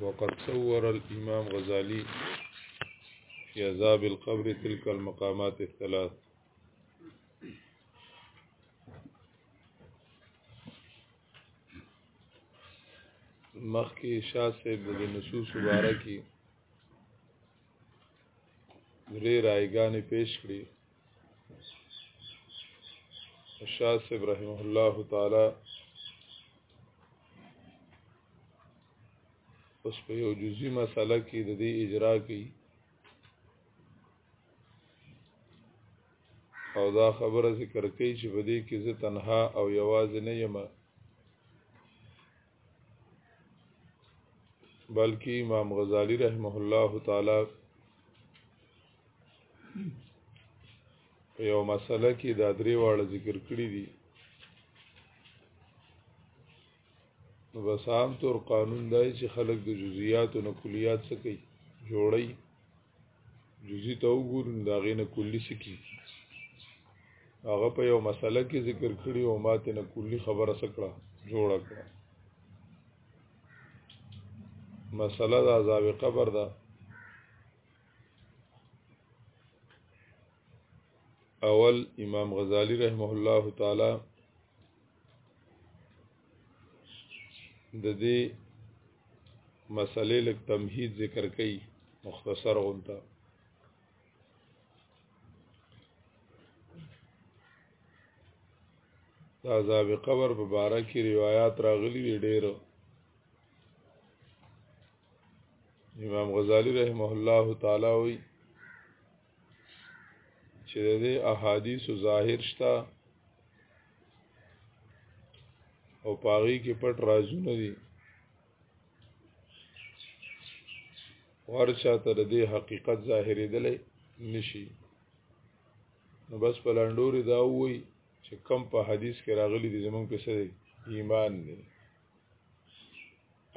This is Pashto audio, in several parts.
وقد صور الامام غزالی في عذاب القبر تلك المقامات الثلاث مخکې شاه صاحب د نصوص مبارکي درې رایګانې پیش کړې شاه صاحب رحمه الله تعالی اوس په یو جزئی مسله کې د دې اجرا کوي او دا خبره ذکر کوي چې په دې کې زه تنها او یوازې نه یم بلکې امام غزالی رحمه الله تعالی په یو مسله کې دا درې واړه ذکر کړی دي نو بس عام طور قانون دی چې خلک د جزئیات او کلیات څخه جوړي جزئی ته وګورو دا غینه کلی سکی هغه په یو مسله کې ذکر کړی او ماته نه کلی خبره سکړه جوړ کړه مسله د عذاب قبر ده اول امام غزالی رحمه الله تعالی د دې مسلې لک تمهید ذکر کړي مختصر غونته د عذاب قبر په باره کې روایت راغلي دي ډېر امام غزالی رحمه الله تعالی وی چې د دې احادیث ظاهر شته او پاغي کې پټ رازونه دي ورچا ته د دې حقیقت ظاهرېدلې نشي نو بس په لنډوري دا وای چې کم په حدیث کې راغلي دي زمونږ په سره ایمان دی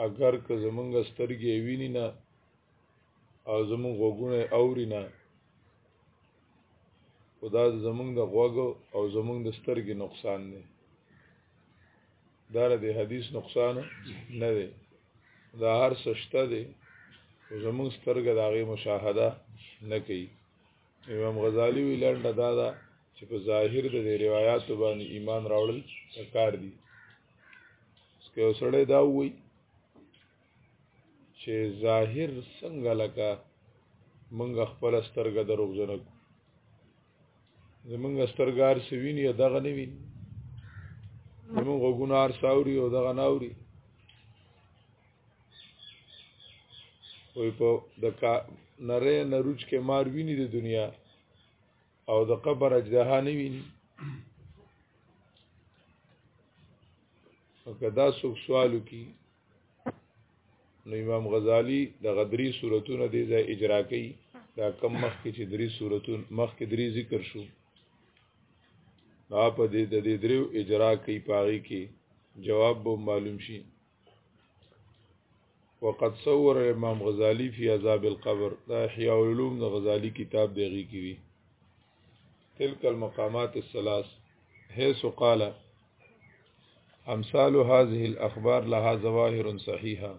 اگر که زمونږ سترګې ویني نه او زمون غوګونه اوري نه خدا زمونږ د غوګ او زمونږ د سترګې نقصان دی دا د حدیث نقصان نه دی دا هر څه شته دی زمونږ سترګه د هغې مشاهده نه کوي امام غزالی وی لنډه دا ده چې په ظاهر د روایاتو باندې ایمان راوړل کار دي که سړی دا وایي چې ظاهر څنګه لکه موږ خپل سترګه دروغجنه کو زمونږ سترګار سوینی دغه نه ویني زمونږ غوګونار ساوري او دغه ناوري وي په د کا نره نروج کې مار ویني د دنیا او د قبر اجدها نه ویني او کدا سوک سوالو کی نو امام غزالی د غدری صورتونه د ځای اجرا کوي دا کم مخ کې چې درې صورتونه مخ کې درې ذکر شو دا په دې د دې دریو اجرا کوي پاغي کې جواب به معلوم شي وقد صور امام غزالی فی عذاب القبر دا احیاء العلوم د غزالی کتاب دیږي کې تلك المقامات الثلاث حيث قال امثال هذه الاخبار لها ظواهر صحيحه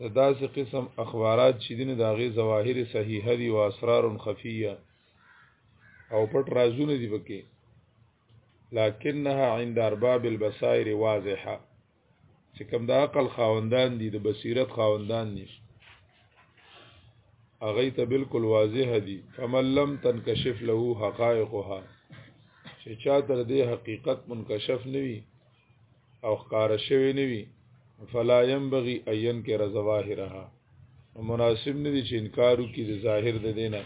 د داسې قسم اخبارات چې دین د هغې ظواهر صحیحه دي او اسرار خفیه او پټ رازونه دي پکې لکنها عند ارباب البصائر واضحه چې کوم د عقل خاوندان دي د بصیرت خاوندان دي هغه ته بالکل واضح دي فمن لم تنکشف له حقائقها چې چا تر دې حقیقت منکشف نوي او ښکار شوی نوي فلا ينبغي اينکر ظواهرها مناسب نه دي چې انکارو کې د ظاهر د دینه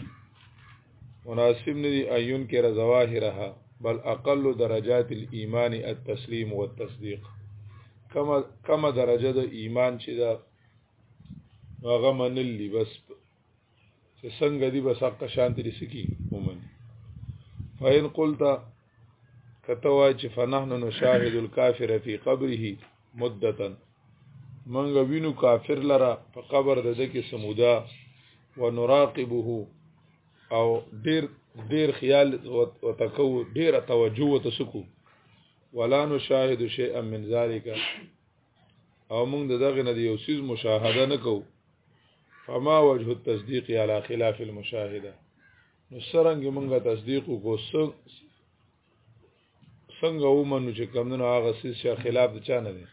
مناسب نه دي ایون کې رضواهرها بل اقل درجات الايمان التسليم والتصديق کما کما درجه د ایمان چې دا هغه منل دي بس چې څنګه دي بس حق شانتی دي سکی ومن فإن قلت کتوا چې فنحن نشاهد الكافر في قبره مدتن منګه وینو کافر لره په قبر د دکې سمودا ونراقبه او ډیر ډیر خیال او تکو ډیره توجه او تسکو ولا نشاهد شیئا من ذلک او موږ دغه نه یو سیز مشاهده نکو فما وجه التصديق على خلاف المشاهده نو سرنګ موږ تصدیق کو څنګه ومنو چې کمونو هغه سیس چې خلاف د چا نه دی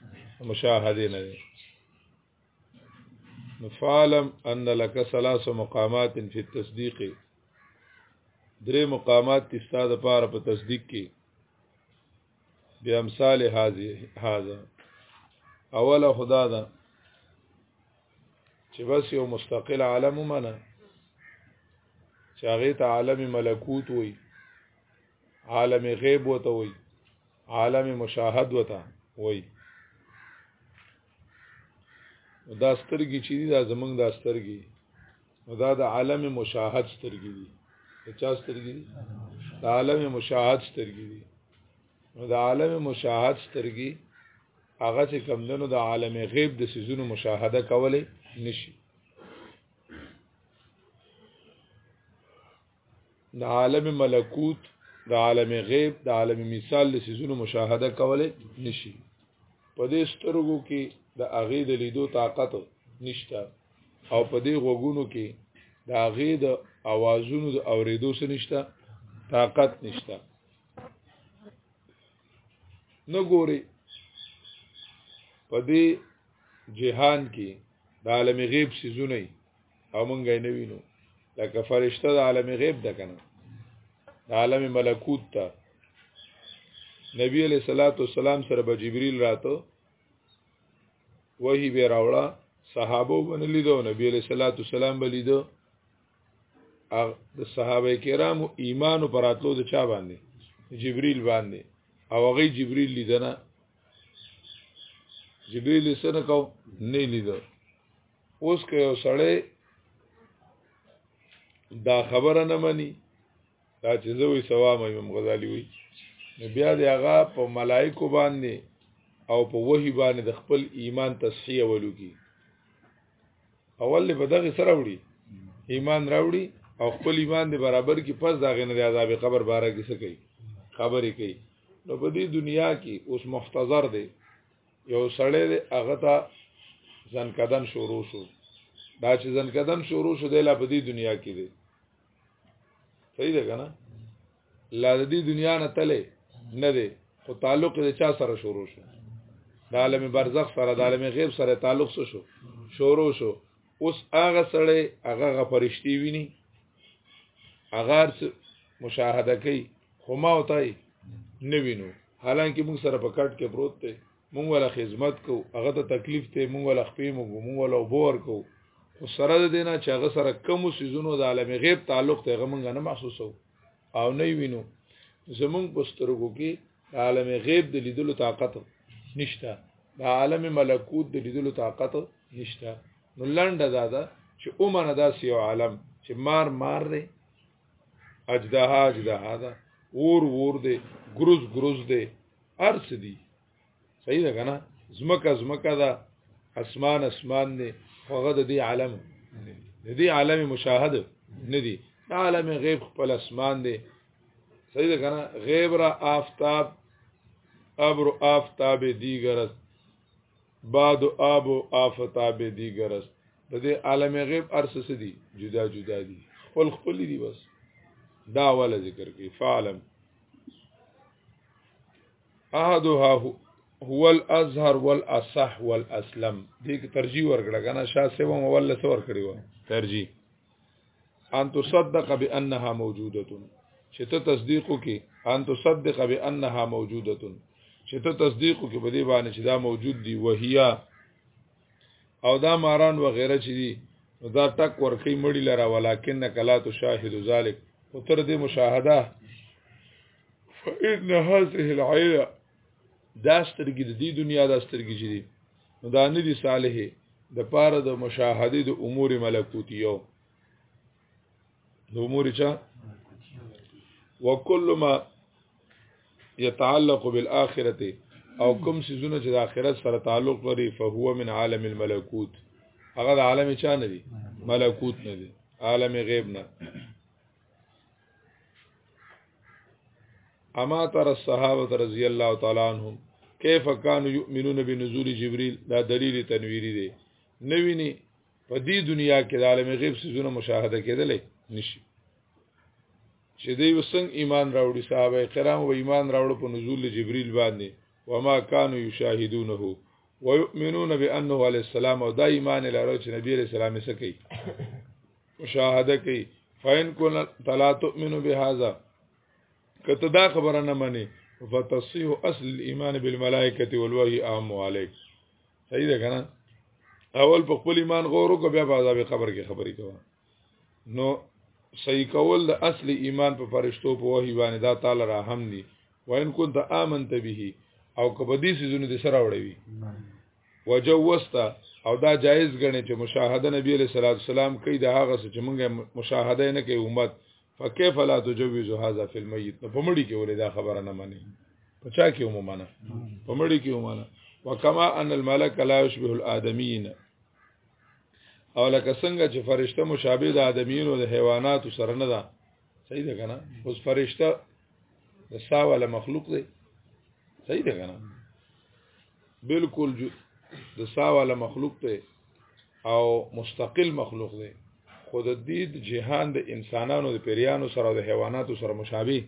مشاهده نه دی نفعلم ان لك ثلاث مقامات في التصديق درې مقامات دي ستاسو لپاره په تصدیق کې بیا امثال هاذه هاذا اوله خدا دا چې بس یو مستقل عالم ومنه چې هغه ته عالم ملکوت وایي عالم غیب وته وي عالم مشاهد وته وي دا سترګي چې دا زمنګ دا سترګي دا د عالم مشاهد سترګي دي چا سترګي دي د عالم مشاهد سترګي دي نو د عالم مشاهد سترګي هغه چې کمندونو د عالم غیب د سيزونو مشاهده کولای نشي د عالم ملکوت د عالم غیب د عالم مثال د سيزونو مشاهده کولای نشي په دې سترګو کې د اغې د لیدو طاقت نشته او په دې غوګونو کې د اغې د اوازونو د اوریدو سره نشته طاقت نشته نه ګوري په دې جهان کې د عالم غیب سيزونه او مونږ یې نه وینو لکه فرشته د عالم غیب ده کنه د عالم ملکوت ته نبی علیہ الصلوۃ والسلام سره به جبرئیل راته وਹੀ به راوړه صحابه ونلی دو نبی علیہ الصلوۃ والسلام بلی دو د صحابه کرامو ایمان پر اتلو د چا باندې جبرئیل باندې او هغه جبرئیل لیدنه جبرئیل سره کو نه لیدو اوس که یو سړی دا خبره نه مني دا چې زه وي سوا مې امام غزالی وي نو بیا د هغه په ملائکو باندې او په وحی باندې د خپل ایمان تصحیح ولو کی اول به دغه سره وړي ایمان راوړي او خپل ایمان د برابر کی پس داغه نه د عذاب قبر باره کې څه کوي خبرې کوي نو په دې دنیا کې اوس محتضر دی یو سړی دی هغه ته ځنکدن شروع شو دا چې ځنکدن شروع شو دی لا په دې دنیا کې دی صحیح ده کنه لا د دې دنیا نه تله نه دی خو تعلق د چا سره شروع شو د عالم برزخ سره د عالم غیب سره تعلق سو شو شروع شو اوس هغه سړی هغه غفرشتي ویني هغه مشاهده کوي خو ما او تای نه وینو حالانکه موږ سره په کټ کې پروت دی موږ ولا خدمت کو هغه ته تکلیف ته موږ ولا خپې موږ موږ ولا وبور کو خو سره د دینه چې هغه سره کم سيزونو د عالم غیب تعلق ته هغه موږ نه محسوسو او نه وینو زمونږ پسترګو کې د عالم غیب د لیدلو طاقت نشته د عالم ملکوت د لیدلو طاقت نشته نو لنډه دا ده چې اومنه داسې یو عالم چې مار مار دی اجدها اجدها ده اور اور ده ګروز ګروز ده ارس دي صحیح ده کنه زمکه زمکه ده اسمان اسمان نه هغه د دې عالم د دې عالم مشاهده نه دي دا عالم غیب خپل اسمان دی صحیح ده کنه غیب را آفتاب ابر آفتاب دیگر است بعد آب و آفتاب دیگر است د دې عالم غیب ارس سدي جدا جدا دي خپل خپل دي بس دا ولا ذکر کوي فعلم احدها هو الازهر والاصح والاسلم دې کې ترجیح ورکړه کنه شاه سیو مولا سور کړی و ترجیح ان تصدق بانها موجوده چې ته تصدیق وکې ان تصدق بانها موجوده چې ته تصدیق وکې په دې باندې چې دا موجود دی وهیا او دا ماران و غیره چې دي دا ټک ورکی مړی لره ولکن کلا تشاهد ذلک وتر دې مشاهده فإن هذه العيلة دا سترګې د دې دنیا دا سترګې چې دي نو دا نه دي صالحې د پاره د مشاهده د امور ملکوتیو د امور چا وکل ما يتعلق بالاخره او کوم سيزونه چې د اخرت سره تعلق لري فهو من عالم الملکوت هغه د عالم چا نه دي ملکوت نه دي عالم غیب نه اما تر الصحابه رضی الله تعالی عنهم کیف کانوا یؤمنون بنزول جبريل دا دلیل تنویری دی نویني په دې دنیا کې د عالم غیب سيزونه مشاهده کېدلې نشي چې دوی وسنګ ایمان راوړي صحابه کرام و ایمان راوړ په نزول جبريل باندې وما كانوا يشاهدونه ويؤمنون بانه عليه السلام او دا ایمان لرو چې نبی عليه السلام یې کوي مشاهده کوي فین کن تلا تؤمن بهذا کته دا خبره نه مني فتصيح اصل الايمان بالملائکه والوحي اهم عليك صحیح ده کنه اول په خپل ایمان غور وکړه بیا په عذاب قبر کې خبرې کوه نو صحیح کول د اصل ایمان په فرشتو په وحی باندې دا تعالی را هم دي وان كنت امنت به او کبه دې سيزونه دې سره وړوي وجوست او دا جایز غني چې مشاهده نبی له صلوات والسلام کوي دا هغه څه چې مونږه مشاهده نه کوي امت فكيف لا تجوز هذا في الميت نو په مړي کې ولې دا خبره نه مانی په چا کې ومنه په مړي کې ومنه وکما ان الملک لا يشبه الادمین او لکه څنګه چې فرشته مشابه د آدمینو د حیواناتو سره نه ده صحیح ده کنه اوس فرشته د ساواله مخلوق دی صحیح ده کنه بالکل د ساواله مخلوق دی او مستقل مخلوق دی خو د دې جهان د انسانانو د پیریانو سره د حیواناتو سره مشابه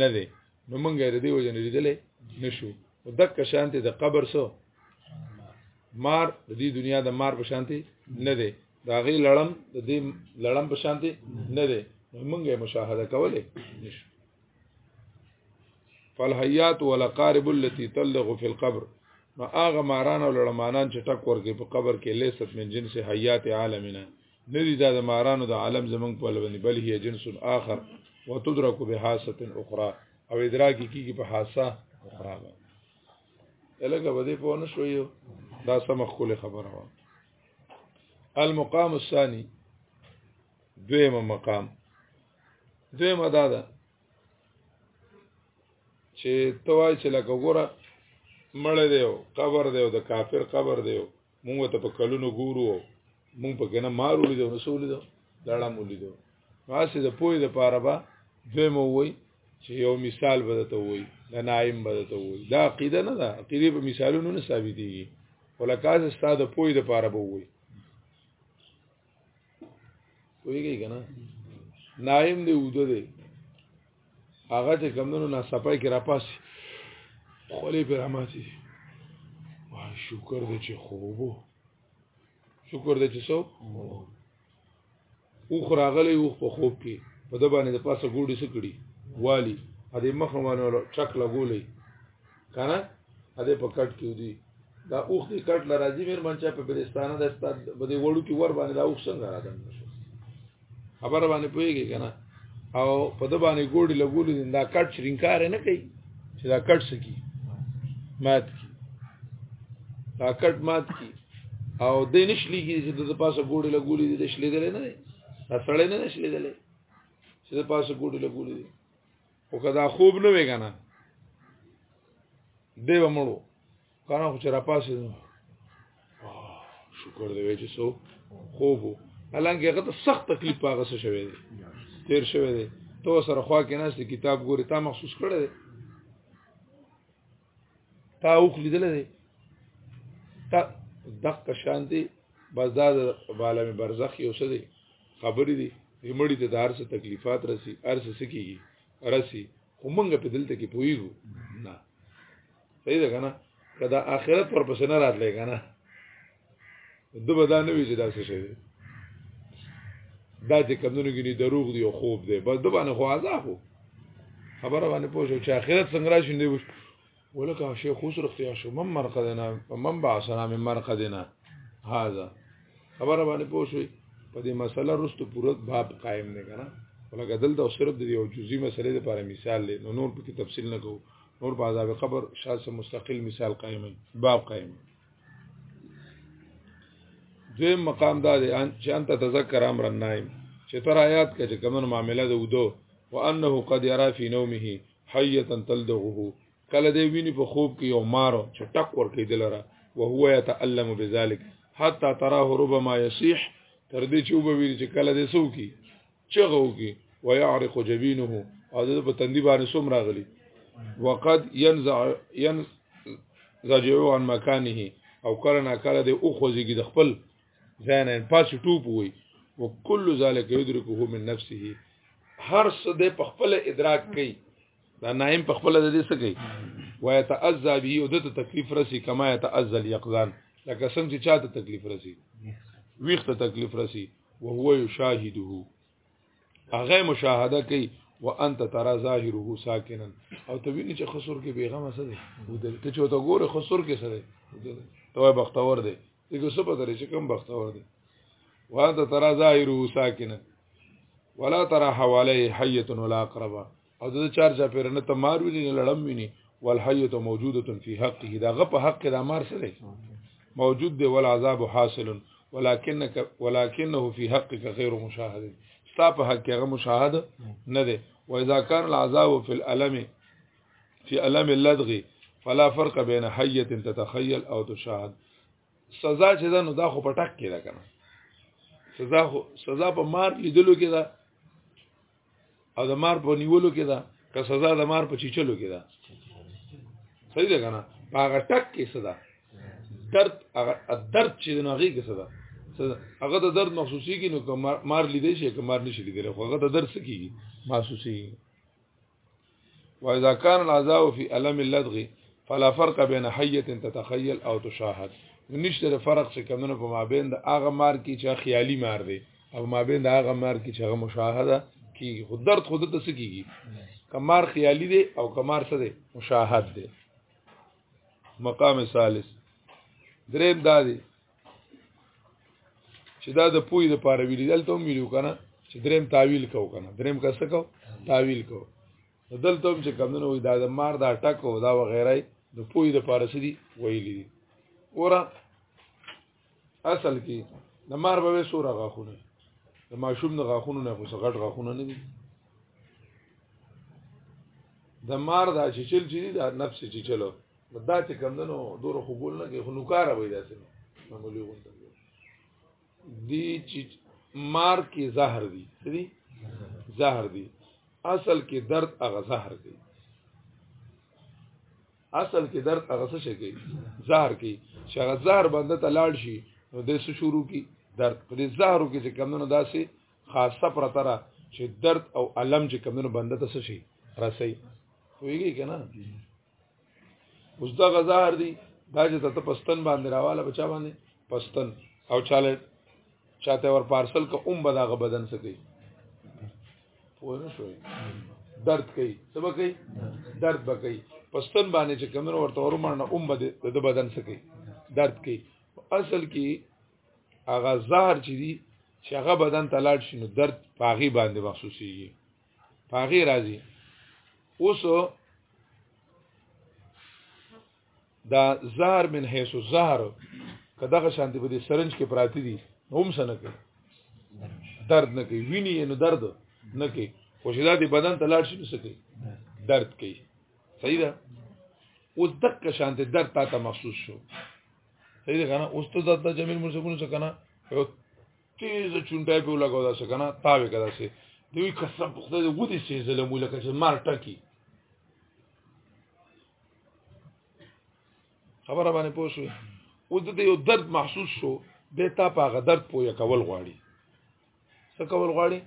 نه دی نو مونږ یې د دې وجه نه لیدلې نشو او دک شانته د قبر سو مار د دې دنیا د مار په شانته نه دی دا غي لړم د دې لړم په شانته نه دی موږ مشاهده کوله نشو فالحیات ولقارب التي تلغ في القبر نو هغه ماران او لړمانان چې ټک ورګي په قبر کې لیست من جنس حیات عالمنا ندی دا د مارانو د عالم زمنګ په لوندې بل هي جنس اخر وتدرک بحاسه اخرى او ادراک کیږي په حاسه اخرى الګه بده په ونه شو یو دا سم خپل خبره و المقام الثاني دویم مقام دویم ادا ده چې توای چې لکه ګوره مړ دی او قبر دی او د کافر قبر دی مونږ ته په کلونو ګورو مونږ په کنه مارو لیدو رسول لیدو داړه مو لیدو واسه د پوی د پاره با دوی مو وای چې یو مثال بدته وای د نایم بدته وای دا عقیده نه ده عقیده په مثالونو نه ثابتېږي ولکه استاد پوی د پاره بو وای ویږي کنه نایم دی وده دی هغه چې کمونو نه صفای کې راپاسي خولې پر اماتي واه شکر دې چې خوبو شکر دې چې سو اوخ راغلی اوخ په خوب کې په د باندې د پاسه ګوډي سکړي والی ا دې مخ باندې چک لګولې کنه ا دې په کټ کې ودی دا اوخ دې کټ لراځي مېر منچا په بلستانه د استاد بده وړو کې ور باندې دا اوخ څنګه راځم خبر باندې پويږي کنه او په د باندې ګوډي لګولې دا کټ شرینکار نه کوي چې دا کټ سکی مات کی دا کټ مات کی او د نشلی کی چې د پاسه ګوډي لګولې د شلې دلې نه دا سړې نه شلې دلې چې د پاسه ګوډي لګولې او کدا خوب نه وی کنه دی به مړو کنه خو چې را پاسې نو شکر دی چې سو خوب حالانکه هغه ته سخت تکلیف پاغه څه شوی دی تیر شوی دی تو سره خوا کې ناشته کتاب ګوري تا مخصوص کړی دی تا اوخ لیدل دی تا دغه شان دی بس دا د عالم برزخ یو څه دی خبرې دي زمړي ته د هر څه تکلیفات رسی هر څه سکیږي رسی خو مونږ په دلته کې پویګو نه صحیح ده کنه کدا اخرت پر پسنه راتلې کنه دوبه دا نه وی چې دا څه شي دا چې کمونو کې دروغ دی او خوب دی بس دوبه نه خو عذاب خبره باندې پوښو چې اخرت څنګه راشي دی ولکه شیخ خوش رختیا شو مم مرقدنا مم بعثنا من مرقدنا هاذا خبره باندې پوښوي په دې مسله رستو پوره باب قائم نه کنا ولکه دلته صرف د یو جزئی مسلې لپاره مثال لې نو نور په تفصیل نه کوو نور په عذاب قبر شاسه مستقل مثال قائم باب قائم دوی مقام دا دی چې انت تذکر امر النائم چې تر آیات کې چې کومه معاملې ده ودو وانه قد يرى في نومه حيه تلدغه کله دی ویني په خوب کې یو مارو چې ټک ور کې دلره وهو يتالم بذلك حتى تراه ربما يصيح تر دې چې وبوي چې کله دې سو کی چغه وکي ويعرق جبينه او د په تندي باندې سوم راغلي وقد ينزع ينزجعو عن مكانه او کله نا کله د اوخوځيږي د خپل ځای نه پاس ټوپ وي وکل ذلك يدركه من نفسه هر څه د په خپل ادراک کوي دا نایم په خپل د دې څه کوي ويتعذى به او د تکلیف رسی کما يتعذى اليقظان لکه څنګه چې چاته تکلیف رسی ویخته تکلیف رسی وهو يشاهده هغه مشاهده کوي وانت ترى ظاهره ساکنا او ته ویني چې خسر کې بیغمه څه دی ودل ته چې ته ګوره خسر کې څه دی ودل ته بختور دی دغه څه پته لري چې کم بختور دی وانت ترى ظاهره ساکنا ولا ترى حواله حيه ولا اقربه او د چار چا پیر نه تمار ویني نه لړم ویني والحیه موجوده فی حقه دا غ په حق کې د مار سره موجود دی ول عذاب حاصل ولکنک ولکنه فی حقک غیر مشاهد ستا په حق کې غ مشاهد نه دی و اذا کان العذاب فی الالم فی الم اللدغ فلا فرق بین حیه تتخیل او تشاهد سزا چې دا نو دا خو پټک کې ده کنه سزا خو سزا په مار لیدلو کې ده او د مار په نیولو کې ده که سزا د مار په چیچلو کې ده صحیح ده کنه په هغه ټک کې سزا درد هغه درد چې نه غي کې سزا هغه د درد محسوسي کې نو مار لیدې شي که مار نشي لیدل خو هغه د درد سکیږي محسوسي واذا كان العذاب في الم اللدغ فلا فرق بين حيه تتخيل او تشاهد نشته فرق چې کمنو په مابین د هغه مار کې چې خیالي مار دی او مابین د هغه مار کې چې هغه مشاهده کی خود درد خود ته سکیږي کمار خیالي دی او کمار څه دی مشاهد دی مقام ثالث دریم دا دی چې دا د پوی د پاره ویل دلته هم ویلو کنه چې دریم تعویل کو کنه دریم کس کو تعویل کو دلته هم چې کمونه وي دا د مار دا ټک او دا وغیره د پوی د پاره سړي ویلي دي اورا اصل کې د مار به سوره غاخونه د ماشوم د غاخونو نه خو غټ غاخونه نه دي د مار دا چې چل چې دا نفس چې چلو دا چې کمندنو دور خو ګول نه کې خنوکار وای داسې نو معمولی غونډه دی چې مار کې زهر دی دی زهر دی اصل کې درد هغه زهر دی اصل کې درد هغه څه شي کوي زهر کوي چې هغه زهر باندې ته لاړ شي نو د څه شروع کی درد په دې زهرو کې چې کمونه داسې خاصه پرتره چې درد او الم چې کمونه باندې ته څه شي راسي ویږي کنه اوس دا غزار دی دا چې ته پستن باندې راواله بچا باندې پستن او چاله چاته ور پارسل که اوم به داغه بدن سکی پوه نه شوي درد کوي څه به کوي درد به کوي پستن باندې چې کمنو ورته ورمانه اوم به د بدن سکی درد کوي اصل کې هغه زهر چې دی چې هغه بدن ته لاړ شي نو درد پاغي باندې محسوسيږي پاغي راځي اوس دا زهر من حيث الزهر کداغه شانتي په دې سرنج کې پراتی دي هم سنه کوي درد نه کوي ویني نو درد نه کوي خو شدا دي بدن ته لاړ شي نو سکي درد کوي صحیح ده اوس دغه شانتي درد تا ته محسوس شو صحیح ده کنه اوس ته د جمیل مرسکونو څخه کنه تیز چونټای په لګاو داسې کنه تاوی کړه داسې دوی قسم په خدای غوډي سي زلمو لکه چې مار ټکی خبره باندې پوه شو او د دې یو درد محسوس شو به تا په هغه درد پوهه کول غواړي څه کول غواړي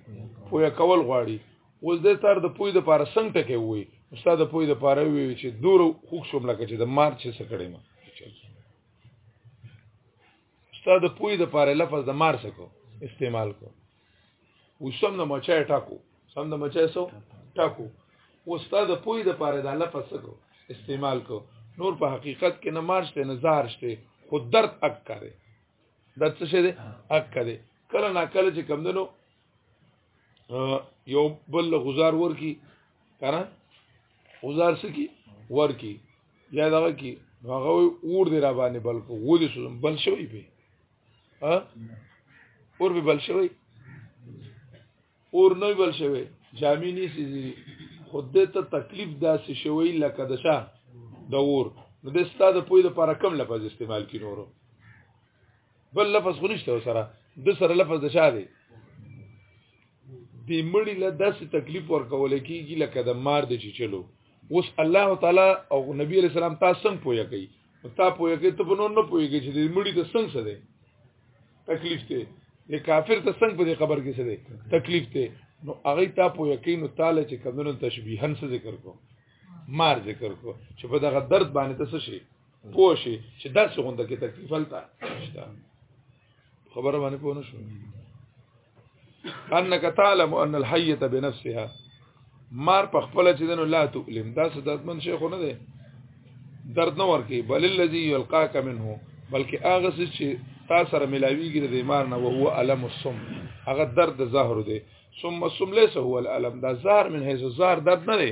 پوهه کول غواړي اوس د تر د پوی د پاره څنګه ټکی وي استاد د پوی د پاره وي چې دور خوښ شوم لکه چې د مار چې څه کړی ما استاد پوی د پاره لفظ د مار سکو استعمال کو وسم د مچای ټاکو سم د مچای سو ټاکو استاد پوی د پاره د لفظ سکو استعمال کو نور په حقیقت کې نه مارشته نه زهر شته خو درد اک کړي درد څه شه دي اک کړي کله نا کله چې کمندنو یو بل غزار ورکی کنه غزار سکی ورکی یا دغه کی هغه اور دی را باندې بل کو و دي سوزم بل شوی به ها اور به بل شوی اور نه بل شوی جامې نه سي خود ته تکلیف داسې شوی لکه د شاه د اور نو د ستاده پوی د پر کم لپاره استعمال کینورو بل لفظ خو نشته سره د سره لفظ د شا دی د مړی له داسې تکلیف ورکول کیږي لکه د مار د چچلو اوس الله تعالی او نبی علیہ السلام تاسو څنګه پوهه کوي تا پوهه کوي ته په نور نه پوهیږي چې د مړی د څنګه څه دی تکلیف دی د کافر ته څنګه په دې خبر کې څه دی تکلیف دی نو هغه تا په یقین تعالی چې کمنو تشبیهن څه ذکر کو مار ذکر کو چې په دغه درد باندې ته څه شي پوه شي چې دا څه غونډه کې تکلیف هلته شته خبره باندې پوه نه شو انک تعلم ان الحيه بنفسها مار په خپل چې دنو لا تؤلم دا صداتمن شیخ نه دی درد نه ورکی بل الذي يلقاك منه بلکې هغه چې تا سره ملاویږي د مار نه او هو الم الصم هغه درد ظاهر دی ثم الصم ليس هو الالم دا ظاهر من هيڅ ظاهر درد نه دی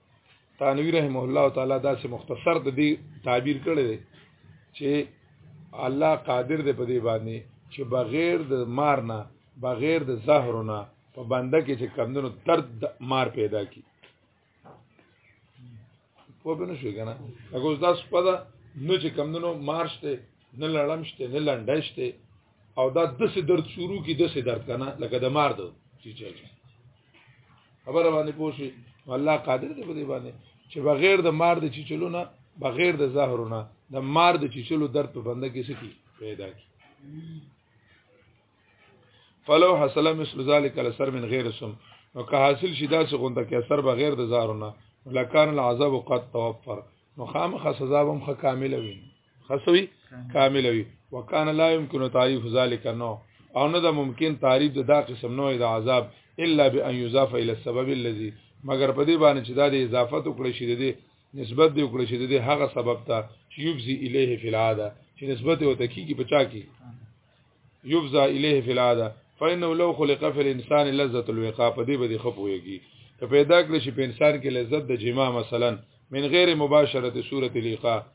تانوی رحم الله تعالی دا سه مختصر د دې تعبیر کړی دی چې الله قادر دی په دې باندې چې بغیر د مار نه بغیر د زهر نه په بنده کې چې کمندونو درد مار پیدا کی په بنو شو کنه هغه اوس دا سپدا نو چې کمندونو مارشته نه لړمشته نه لنډشته او دا دسه درد شروع کی دسه درد کنه لکه د مار دو چې چا خبره باندې پوښي الله قادر دی په دې باندې چې بغیر د مار د چیچلو نه بغیر د زهرونه د مار د چیچلو درد په بنده کې سکی پیدا کی فلو حصل مثل ذلك لسر من غیر سم نو که حاصل شي داسې غونډه کې اثر بغیر د زهرونه لکان العذاب قد توفر نو خامخ سزا هم خ کامل وي خصوی کامل وي وکانه لا يمكن تعریف ذلك نو او نه د ممکن تعریف د دا قسم نوع د عذاب الا بان يضاف الى السبب الذي مگر په دې باندې چې دا د اضافت وکړي شي د دې نسبت دی وکړي شي د دې هغه سبب ته چې يفزي الیه فی العاده چې نسبت او تکیږي بچا کی يفزا الیه فی العاده فإنه لو خلق في الانسان لذة الوقاء په دې باندې خپويږي که پیدا کړی شي په انسان کې لذت د جما مثلا من غیر مباشرت صورت الیقا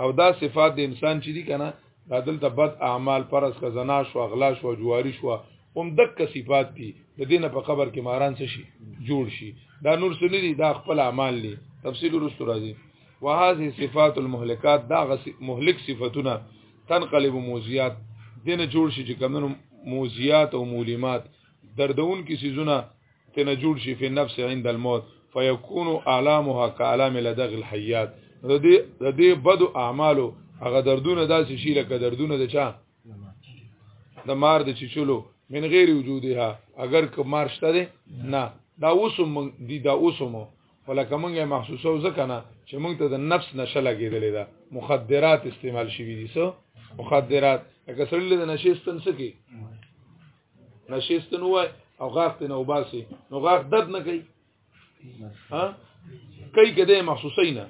او دا صفات د انسان چې دي کنه دا دلته بد اعمال پرس کا زنا شو اغلا شو جواری شو هم دک صفات دي د دینه په قبر کې ماران څه شي جوړ شي دا نور څه نه دي دا خپل اعمال دي تفصیل ورسره راځي وهذه صفات المهلكات دا مهلک صفاتونه تنقلب موزیات دینه جوړ شي چې کمنو موزیات او مولیمات دردون کی سيزونه تنه جوړ شي په نفس عند الموت فيكون الامها كالام لدغ الحيات د دې د دې بد اعمالو هغه دردونه داسې شي لکه دردونه د چا د مار د چچلو من غیر وجودها اگر که مار شته ده نه دا اوسم دي دا اوسم ولکه مونږه محسوسو ځکه نه چې مونږ ته د نفس نشه لګېدلې ده مخدرات استعمال شوي دي سو مخدرات لکه سړی د نشې ستنسکی نشست نو وای او غاخ ته نو باسي نو غاخ درد نه کوي ها کوي کده محسوسي نه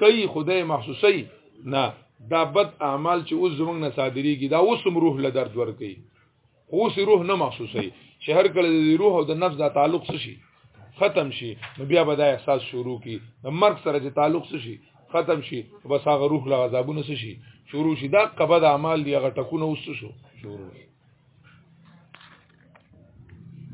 کوي خدای محسوسي نه دا بد اعمال چې اوس زمنګ نه صادريږي دا اوس روح له درد ور کوي اوس روح نه محسوسي چې هر کله د روح او د نفس دا تعلق شي ختم شي نو بیا به دا احساس شروع کی د مرګ سره چې تعلق شي ختم شي بس هغه روح له عذابونو شي شروع شي دا قبد اعمال دی هغه ټکونه وسو شو شروع شي